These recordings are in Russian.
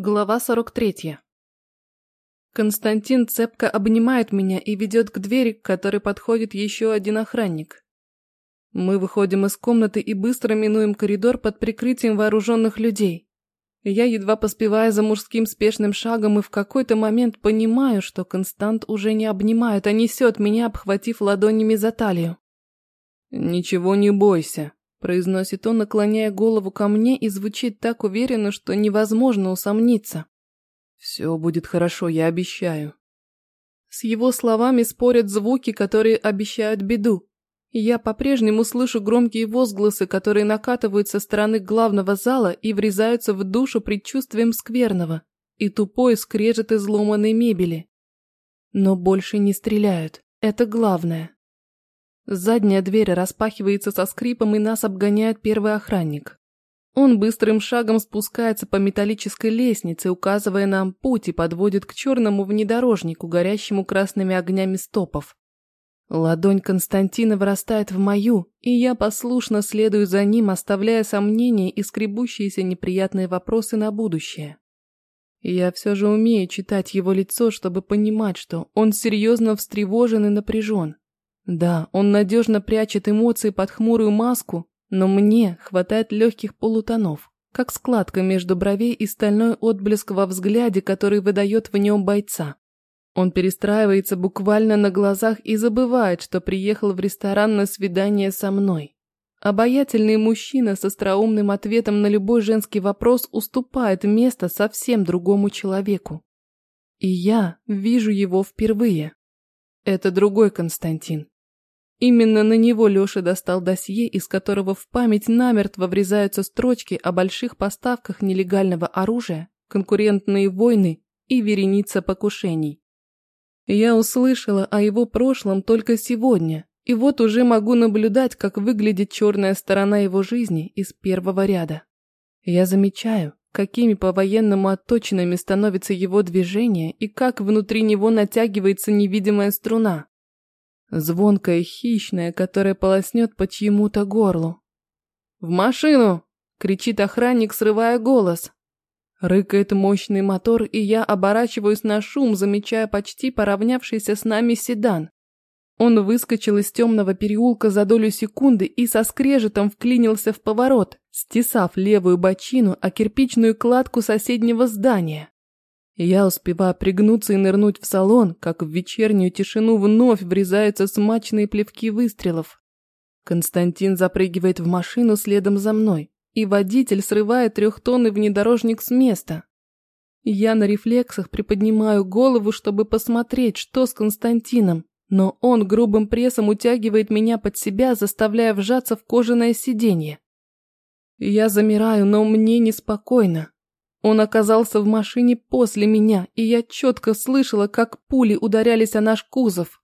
Глава 43. Константин цепко обнимает меня и ведет к двери, к которой подходит еще один охранник. Мы выходим из комнаты и быстро минуем коридор под прикрытием вооруженных людей. Я едва поспеваю за мужским спешным шагом и в какой-то момент понимаю, что Констант уже не обнимает, а несет меня, обхватив ладонями за талию. «Ничего не бойся», произносит он, наклоняя голову ко мне и звучит так уверенно, что невозможно усомниться. Все будет хорошо, я обещаю. С его словами спорят звуки, которые обещают беду. Я по-прежнему слышу громкие возгласы, которые накатывают со стороны главного зала и врезаются в душу предчувствием скверного и тупой скрежет изломанной мебели. Но больше не стреляют, это главное. Задняя дверь распахивается со скрипом, и нас обгоняет первый охранник. Он быстрым шагом спускается по металлической лестнице, указывая нам путь и подводит к черному внедорожнику, горящему красными огнями стопов. Ладонь Константина вырастает в мою, и я послушно следую за ним, оставляя сомнения и скребущиеся неприятные вопросы на будущее. Я все же умею читать его лицо, чтобы понимать, что он серьезно встревожен и напряжен. Да, он надежно прячет эмоции под хмурую маску, но мне хватает легких полутонов, как складка между бровей и стальной отблеск во взгляде, который выдает в нем бойца. Он перестраивается буквально на глазах и забывает, что приехал в ресторан на свидание со мной. Обаятельный мужчина с остроумным ответом на любой женский вопрос уступает место совсем другому человеку. И я вижу его впервые. Это другой Константин. Именно на него Леша достал досье, из которого в память намертво врезаются строчки о больших поставках нелегального оружия, конкурентные войны и вереница покушений. Я услышала о его прошлом только сегодня, и вот уже могу наблюдать, как выглядит черная сторона его жизни из первого ряда. Я замечаю, какими по-военному отточенными становятся его движения и как внутри него натягивается невидимая струна, Звонкая, хищная, которая полоснет по чьему-то горлу. «В машину!» – кричит охранник, срывая голос. Рыкает мощный мотор, и я оборачиваюсь на шум, замечая почти поравнявшийся с нами седан. Он выскочил из темного переулка за долю секунды и со скрежетом вклинился в поворот, стесав левую бочину о кирпичную кладку соседнего здания. Я успеваю пригнуться и нырнуть в салон, как в вечернюю тишину вновь врезаются смачные плевки выстрелов. Константин запрыгивает в машину следом за мной, и водитель срывает трехтонный внедорожник с места. Я на рефлексах приподнимаю голову, чтобы посмотреть, что с Константином, но он грубым прессом утягивает меня под себя, заставляя вжаться в кожаное сиденье. Я замираю, но мне неспокойно. Он оказался в машине после меня, и я четко слышала, как пули ударялись о наш кузов.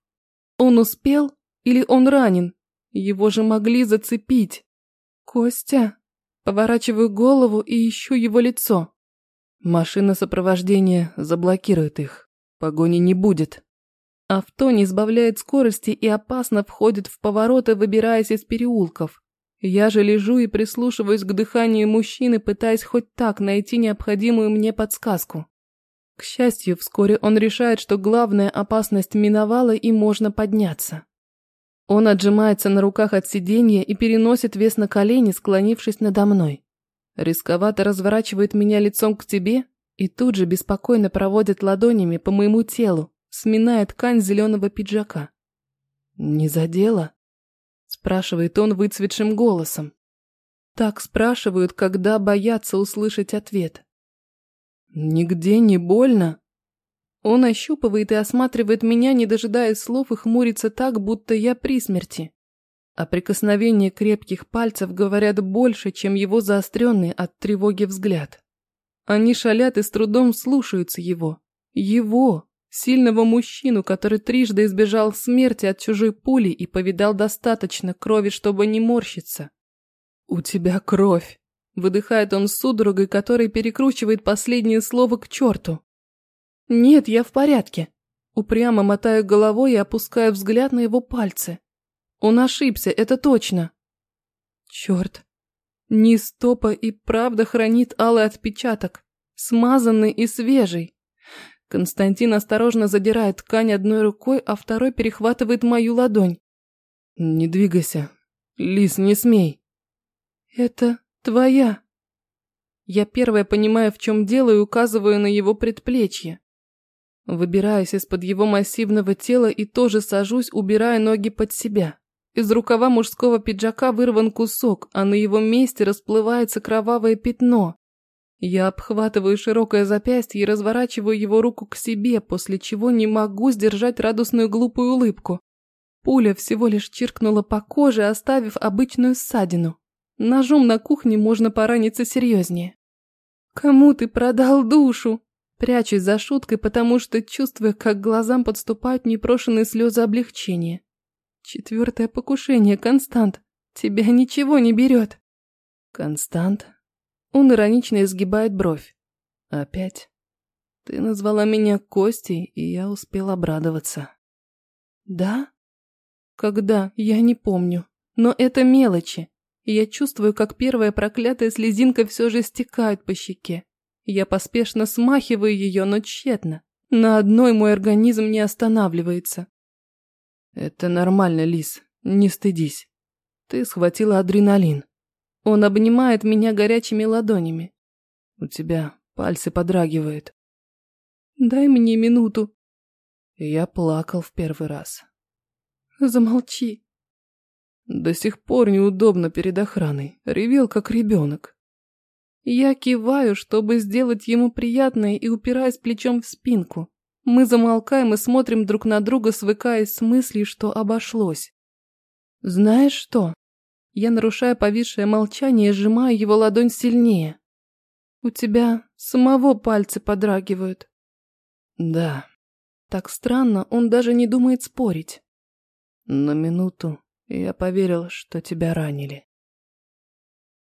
Он успел или он ранен? Его же могли зацепить. Костя? Поворачиваю голову и ищу его лицо. Машина сопровождения заблокирует их. Погони не будет. Авто не сбавляет скорости и опасно входит в повороты, выбираясь из переулков. Я же лежу и прислушиваюсь к дыханию мужчины, пытаясь хоть так найти необходимую мне подсказку. К счастью, вскоре он решает, что главная опасность миновала и можно подняться. Он отжимается на руках от сиденья и переносит вес на колени, склонившись надо мной. Рисковато разворачивает меня лицом к тебе и тут же беспокойно проводит ладонями по моему телу, сминая ткань зеленого пиджака. Не задела? Спрашивает он выцветшим голосом. Так спрашивают, когда боятся услышать ответ. Нигде не больно? Он ощупывает и осматривает меня, не дожидаясь слов, и хмурится так, будто я при смерти. А прикосновения крепких пальцев говорят больше, чем его заостренный от тревоги взгляд. Они шалят и с трудом слушаются его. Его, Сильного мужчину, который трижды избежал смерти от чужой пули и повидал достаточно крови, чтобы не морщиться. «У тебя кровь!» – выдыхает он судорогой, который перекручивает последнее слово к черту. «Нет, я в порядке». Упрямо мотаю головой и опускаю взгляд на его пальцы. Он ошибся, это точно. Черт. Низ топа и правда хранит алый отпечаток. смазанный и свежий. Константин осторожно задирает ткань одной рукой, а второй перехватывает мою ладонь. «Не двигайся. Лис, не смей». «Это твоя». Я первая понимаю, в чем дело, и указываю на его предплечье. Выбираюсь из-под его массивного тела и тоже сажусь, убирая ноги под себя. Из рукава мужского пиджака вырван кусок, а на его месте расплывается кровавое пятно. Я обхватываю широкое запястье и разворачиваю его руку к себе, после чего не могу сдержать радостную глупую улыбку. Пуля всего лишь чиркнула по коже, оставив обычную ссадину. Ножом на кухне можно пораниться серьезнее. «Кому ты продал душу?» Прячусь за шуткой, потому что чувствую, как глазам подступают непрошенные слезы облегчения. Четвертое покушение, Констант. Тебя ничего не берет. Констант? Он иронично изгибает бровь. Опять? Ты назвала меня Костей, и я успел обрадоваться. Да? Когда? Я не помню. Но это мелочи. Я чувствую, как первая проклятая слезинка все же стекает по щеке. Я поспешно смахиваю ее, но тщетно. На одной мой организм не останавливается. Это нормально, Лис, не стыдись. Ты схватила адреналин. Он обнимает меня горячими ладонями. У тебя пальцы подрагивают. Дай мне минуту. Я плакал в первый раз. Замолчи. До сих пор неудобно перед охраной. Ревел, как ребенок. Я киваю, чтобы сделать ему приятное и упираясь плечом в спинку. Мы замолкаем и смотрим друг на друга, свыкаясь с мыслью, что обошлось. Знаешь что? Я нарушаю повисшее молчание и сжимаю его ладонь сильнее. У тебя самого пальцы подрагивают. Да. Так странно, он даже не думает спорить. На минуту я поверил, что тебя ранили.